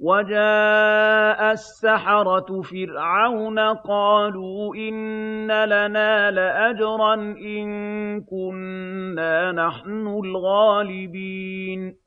وَجَاءَ السَّحَرَةُ فِرْعَوْنَ قَالُوا إِنَّ لَنَا لَأَجْرًا إِن كُنَّا نَحْنُ الْغَالِبِينَ.